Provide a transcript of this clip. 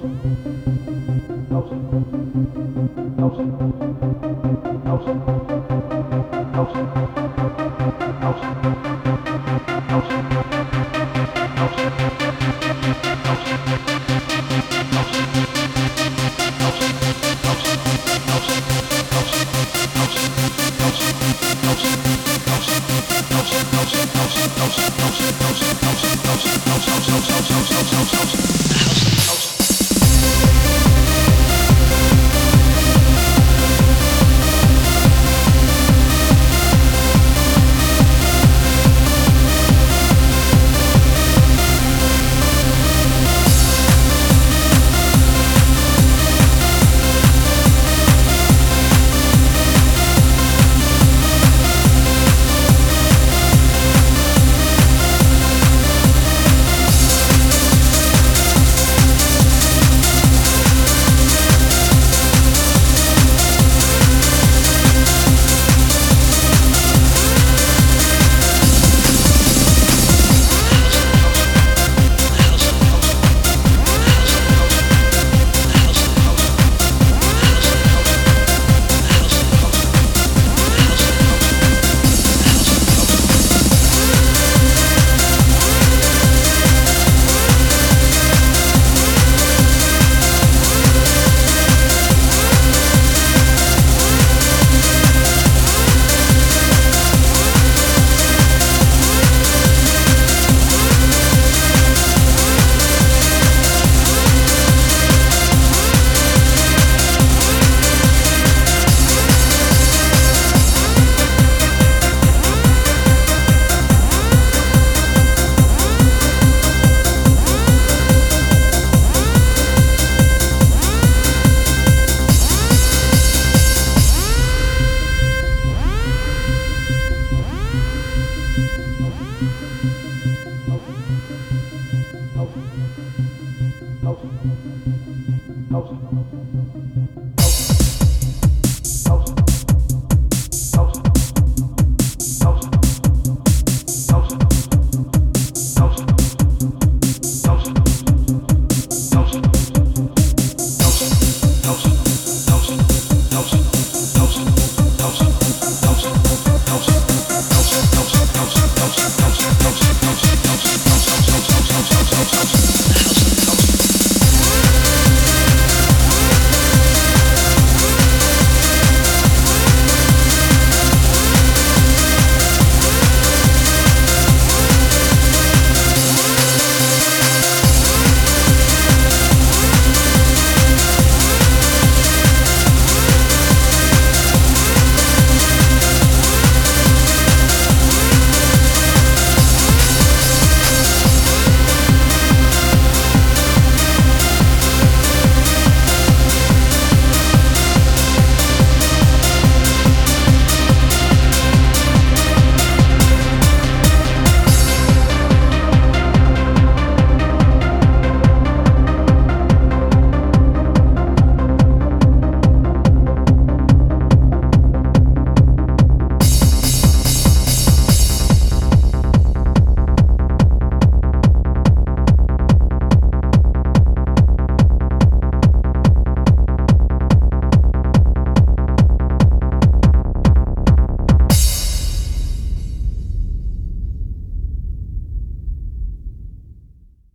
Als, als, als. House. het